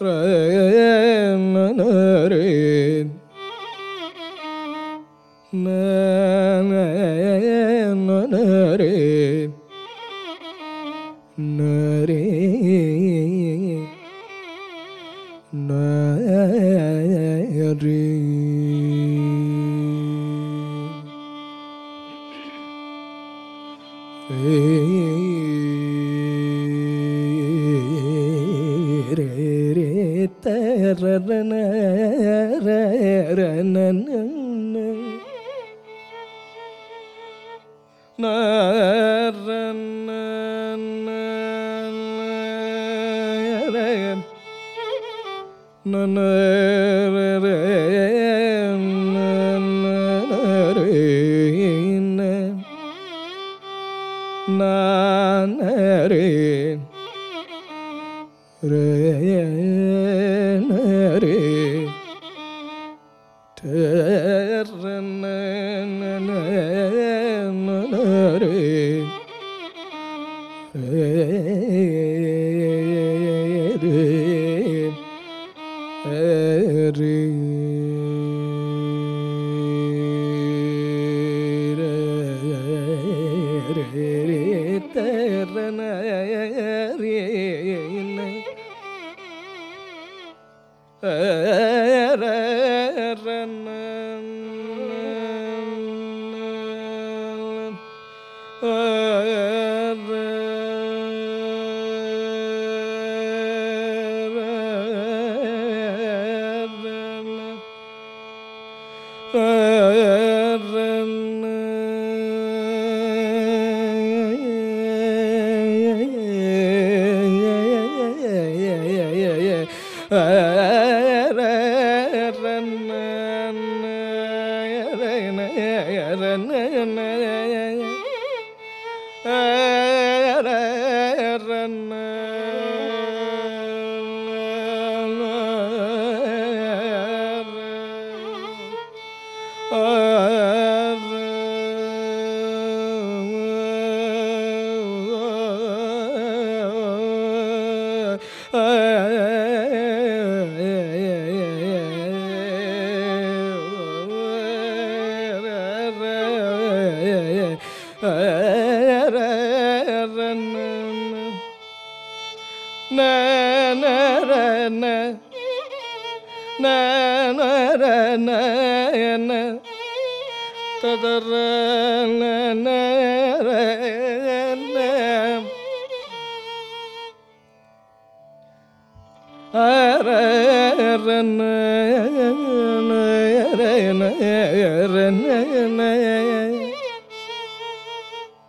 Right. na na re re re.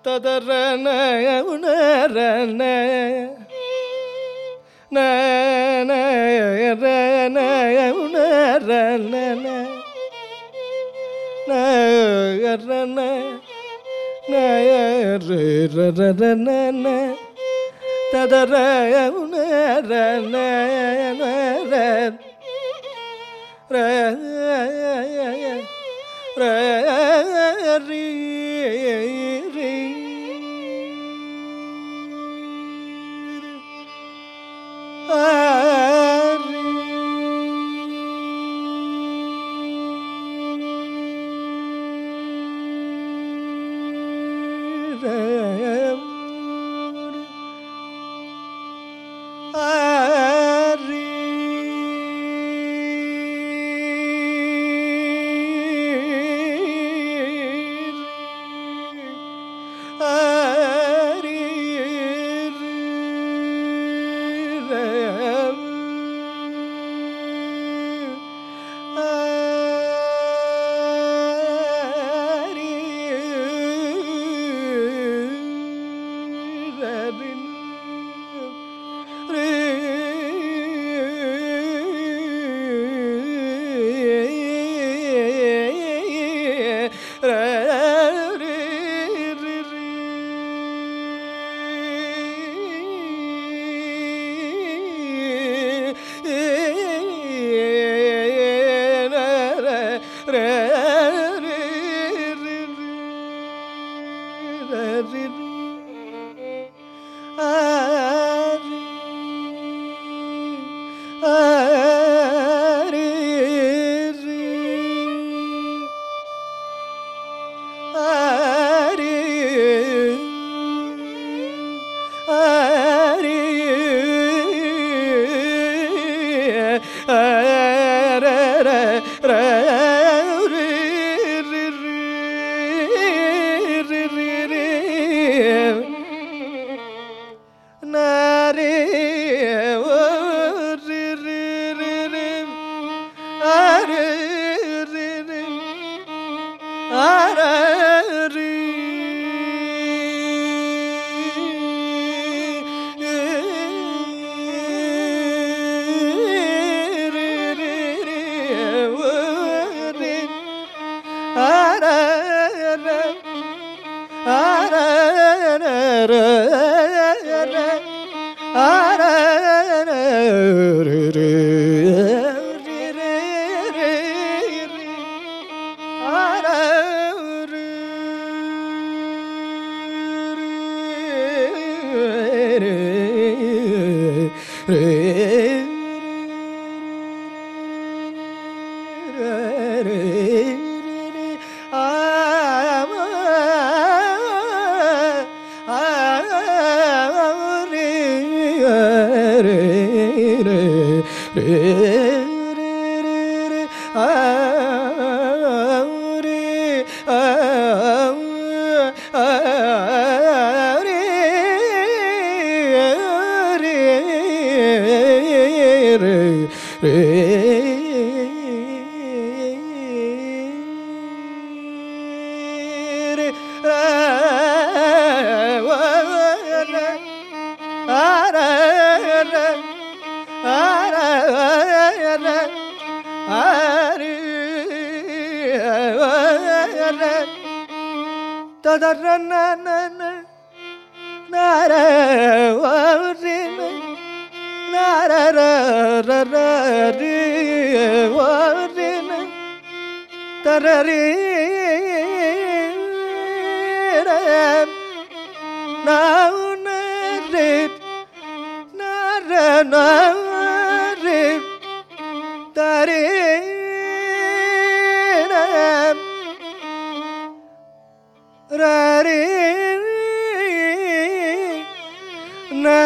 ததரன உணரன உணரன நகரன நயரன ததர உணரன Ah 哎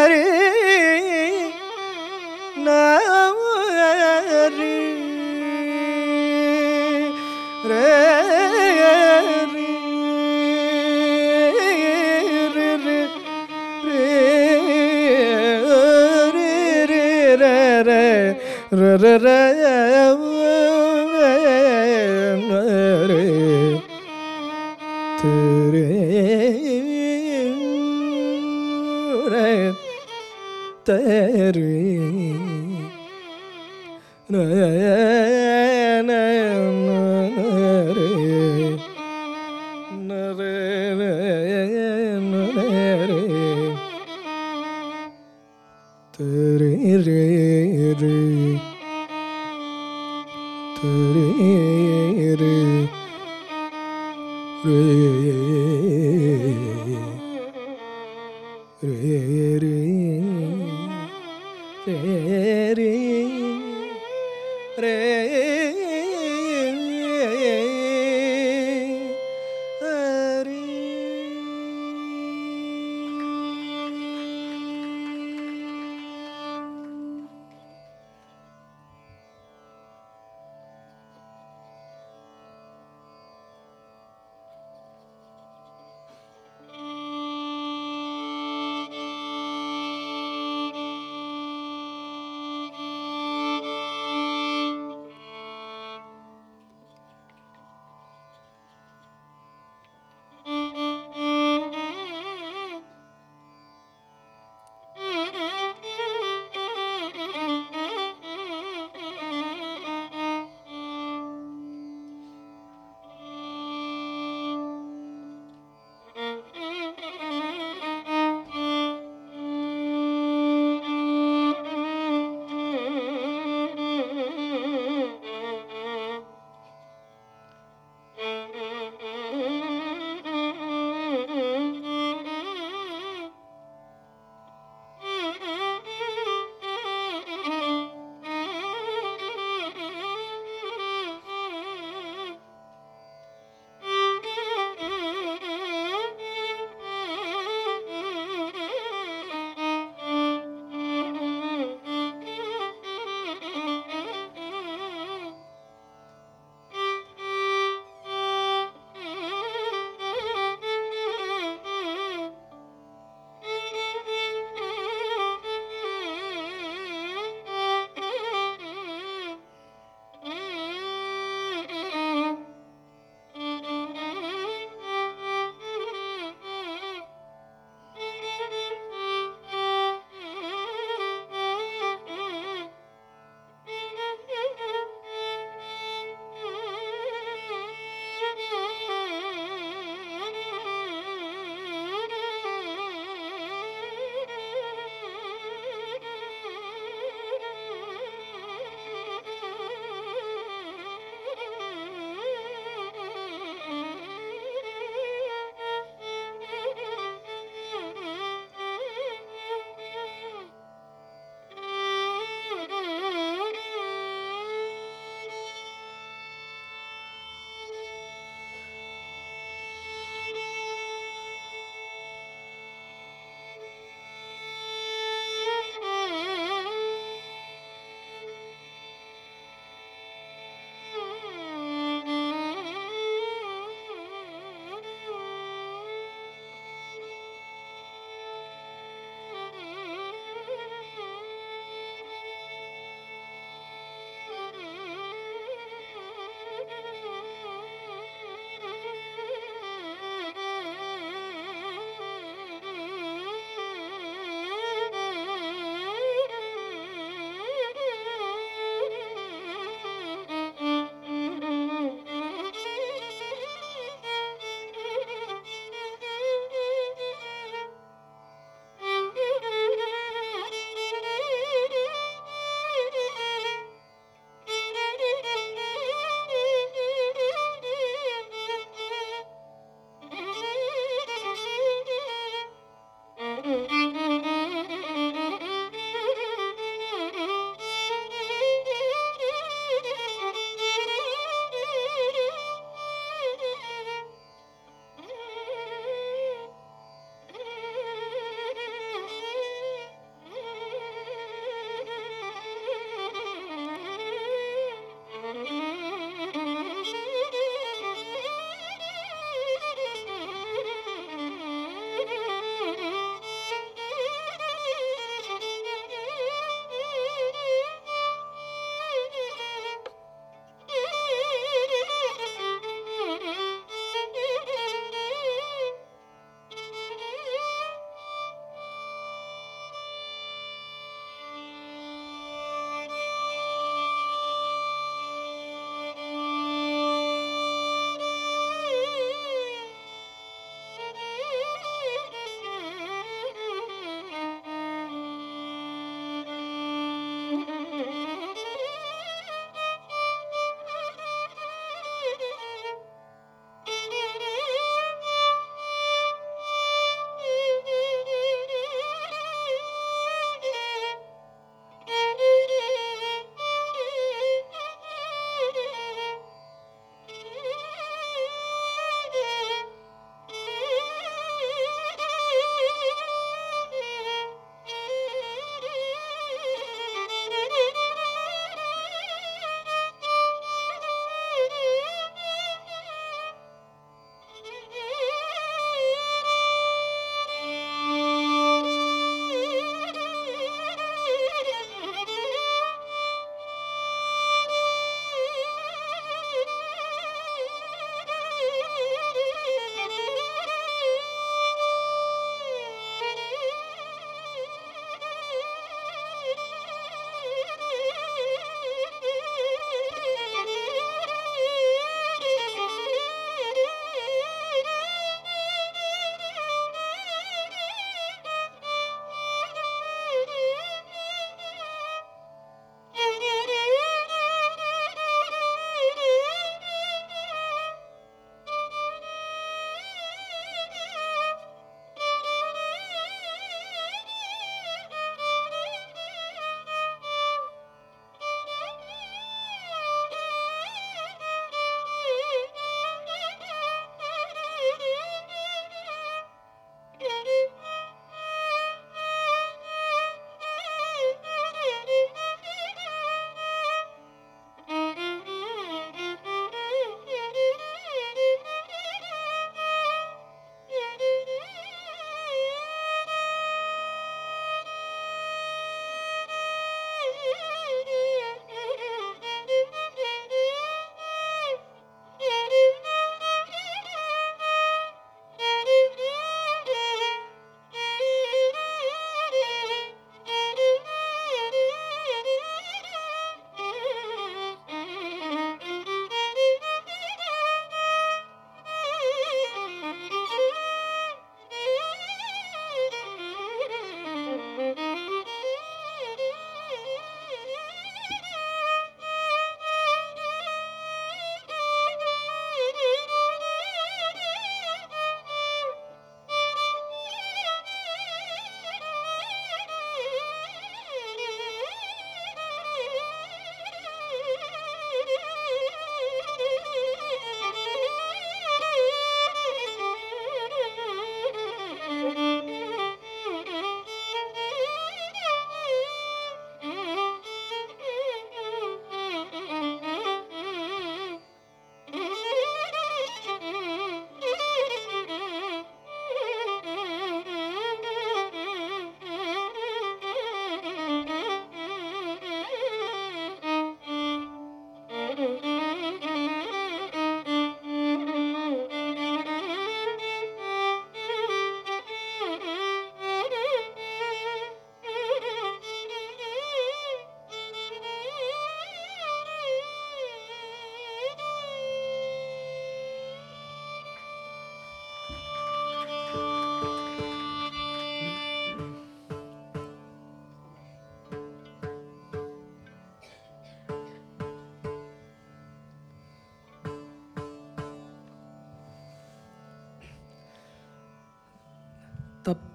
நரி நரி ரே re re re تأري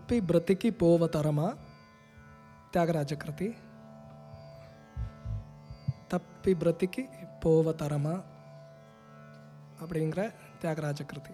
తప్పి బ్రతికి పోవతరమా త్యాగరాజ కృతి தப்பி பிரத்திக்கு போவ தரமா அப்படிங்கிற தியாகராஜ கிருதி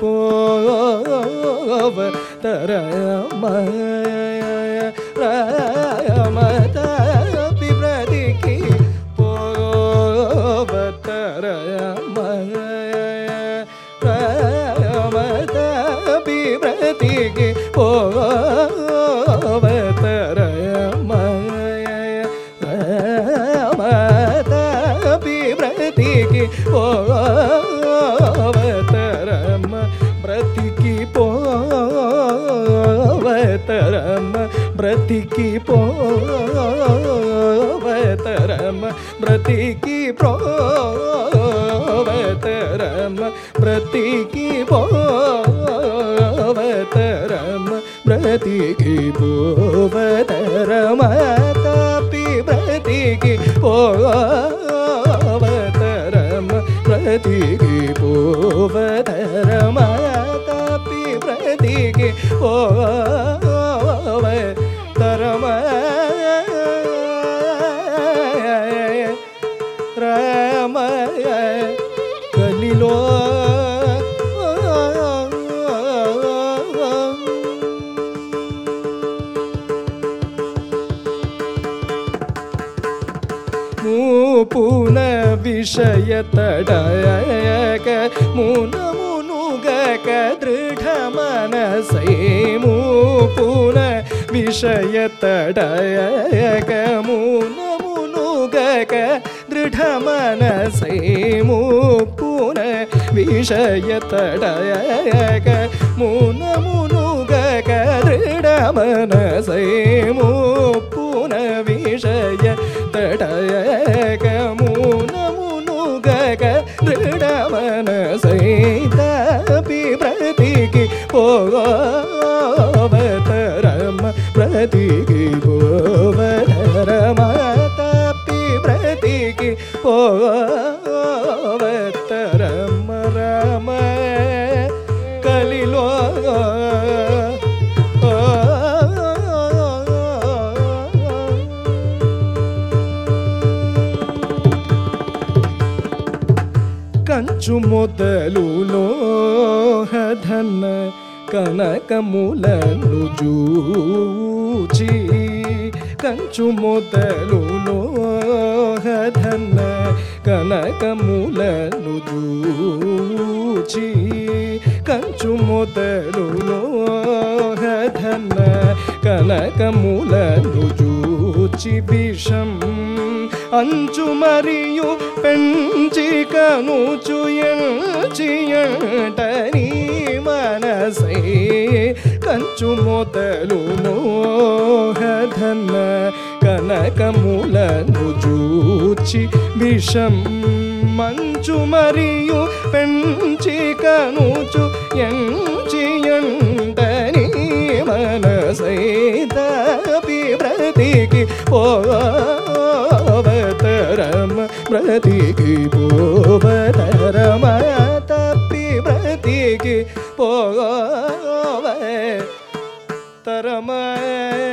போவ தரமய प्रतीकी की प्रोवत रम, प्रति की प्रतीकी रम, प्रति की प्रतीकी रम, तापि प्रतीकी की पोवत रम, प्रति की प्रति की தடயக गू न मुनुग कृढमन सै मू पूर्णविषय तटया गू न பிரதிக்கு कृडमन सीतापि प्रति की కంచు మొదలు లోహధన కనకములను జూచి కంచు మొదలు లోహధన కనకములను జూచి కంచు మొదలు లోహధన కనకములను జూచి విషం అంచు మరియు పెంచి పెంచికను చుయంచియటని మనసే కంచు మొదలు మోహధన కనకములను చూచి విషం మంచు మరియు పెంచికను ఎంచియంటని మనసైత ప్రతికి పో ಬ್ರತಿಗೆ ಪೋವರಮಯ ತಪ್ಪಿ ಬ್ರತಿಗೆ ಪೋವ ತರಮಯ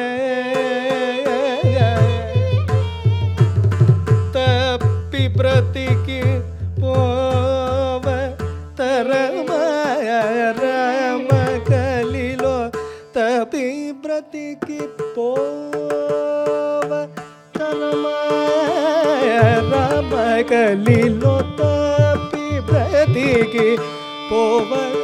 की पोवर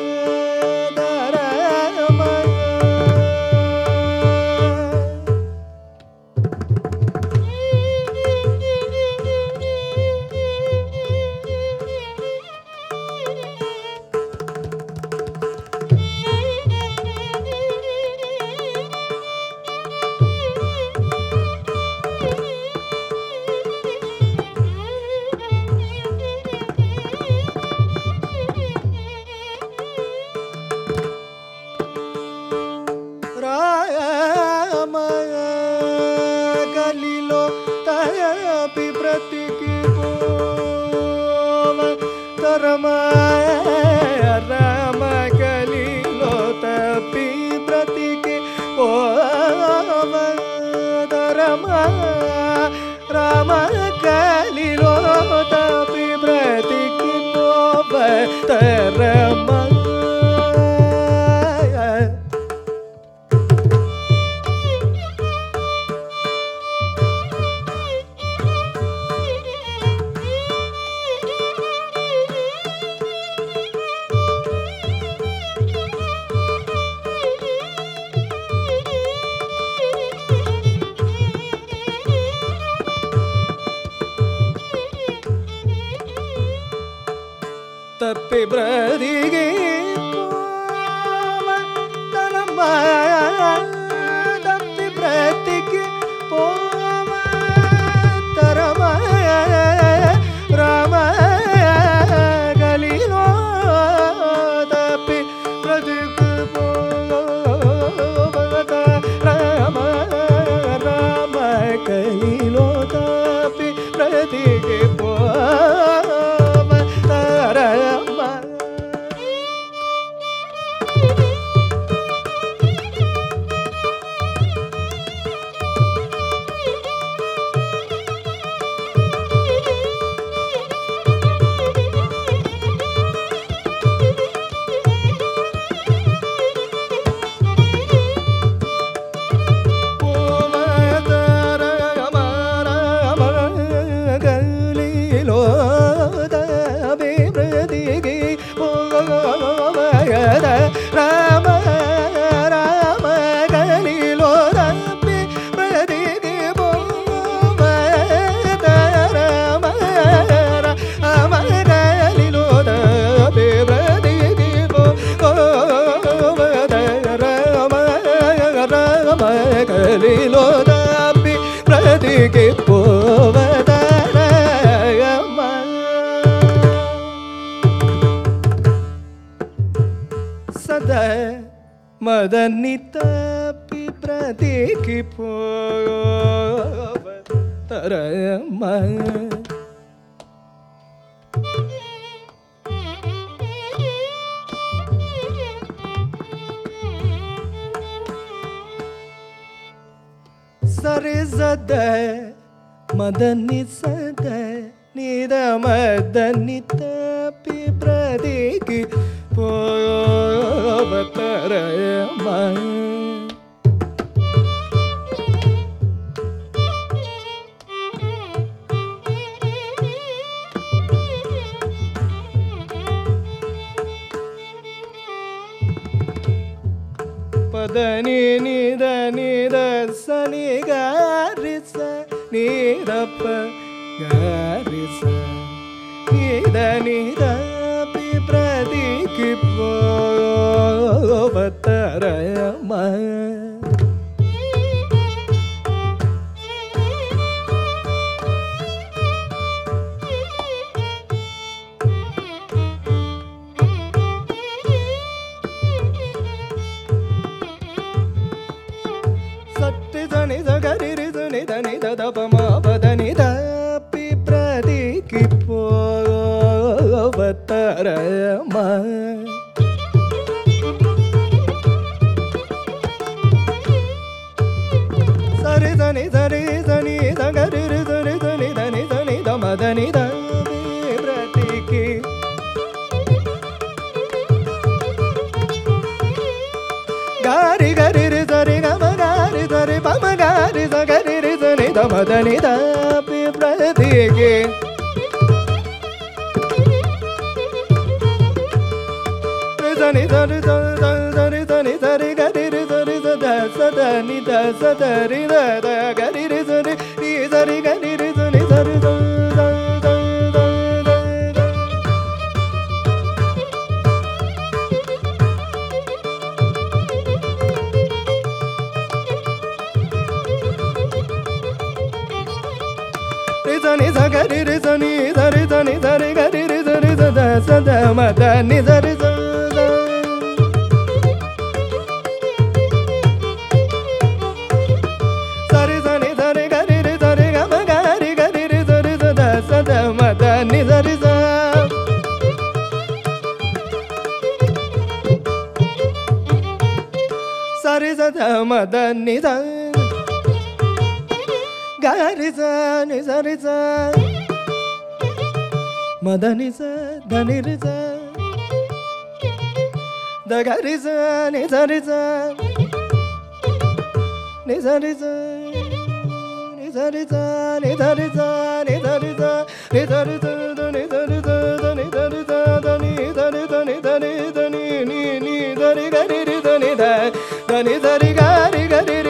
ರಾಮ ಗಲಿಲೋ ರಬ್ಬಿ ಪ್ರದಿಗೆ ಪೋವದ ರಾಮ ಸದಾ ಮದನಿತ ಪ್ರತಿಕಿ ತರಮ ಸರಿ धनि सद निरम धनितापि प्रदेक। पि प्रति रम सरे धने धरे धने धरे धरे धने धने धने गम पम ni da ri da da da ri da ni da ri ga ri ri da ri da da sa da ni da sa da ri da da ga ri ri da ri ri da ri ga ri ri da ni da ri da ni da ga ri ri da ni da ri da ni da ri ga ri ri da ri da da sa da ma da ni da దని స ధని రి స దగరి స ని స రి స ని స రి స ని స రి స ని స రి స ని స రి స ని స రి స ని స ధని గరి ధని ధని ధరి గరి గరి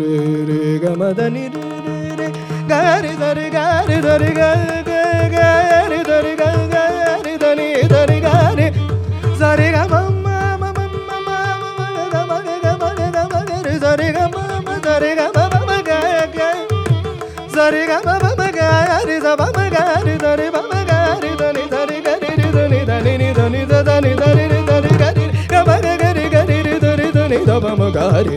re re ga ma da ni re re ga re da re ga re da re ga ga ga re da re ga ga re da ni da re ga re za re ga ma ma ma ma ma ma ma ga ma ga ga ma ga ga ma ga re za re ga ma ma za re ga ma ma ma ga ga za re ga ma ma ma ga re za ma ma ga re da re ma ma ga re da ni da re ga re da ni da ni da ni da ni da ni da ni ga ni ga ma ga ga re ga re da re da ni da ma ma ga re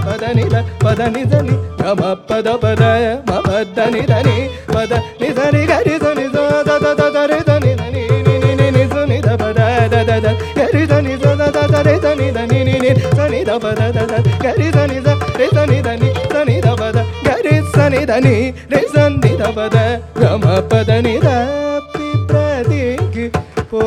పద నిద పద నిజని గమ పద పద మద నిదని పద నిజని గరి ధని ధరి ధని ధని నిజని ద పద ద ద గరి ధని ద ద ధరి ధని ధని నిని సని ద పద ద ద గరి ధని ద రి ధని ధని సని ద పద గరి సని ధని రి సంది ద పద గమ పద పో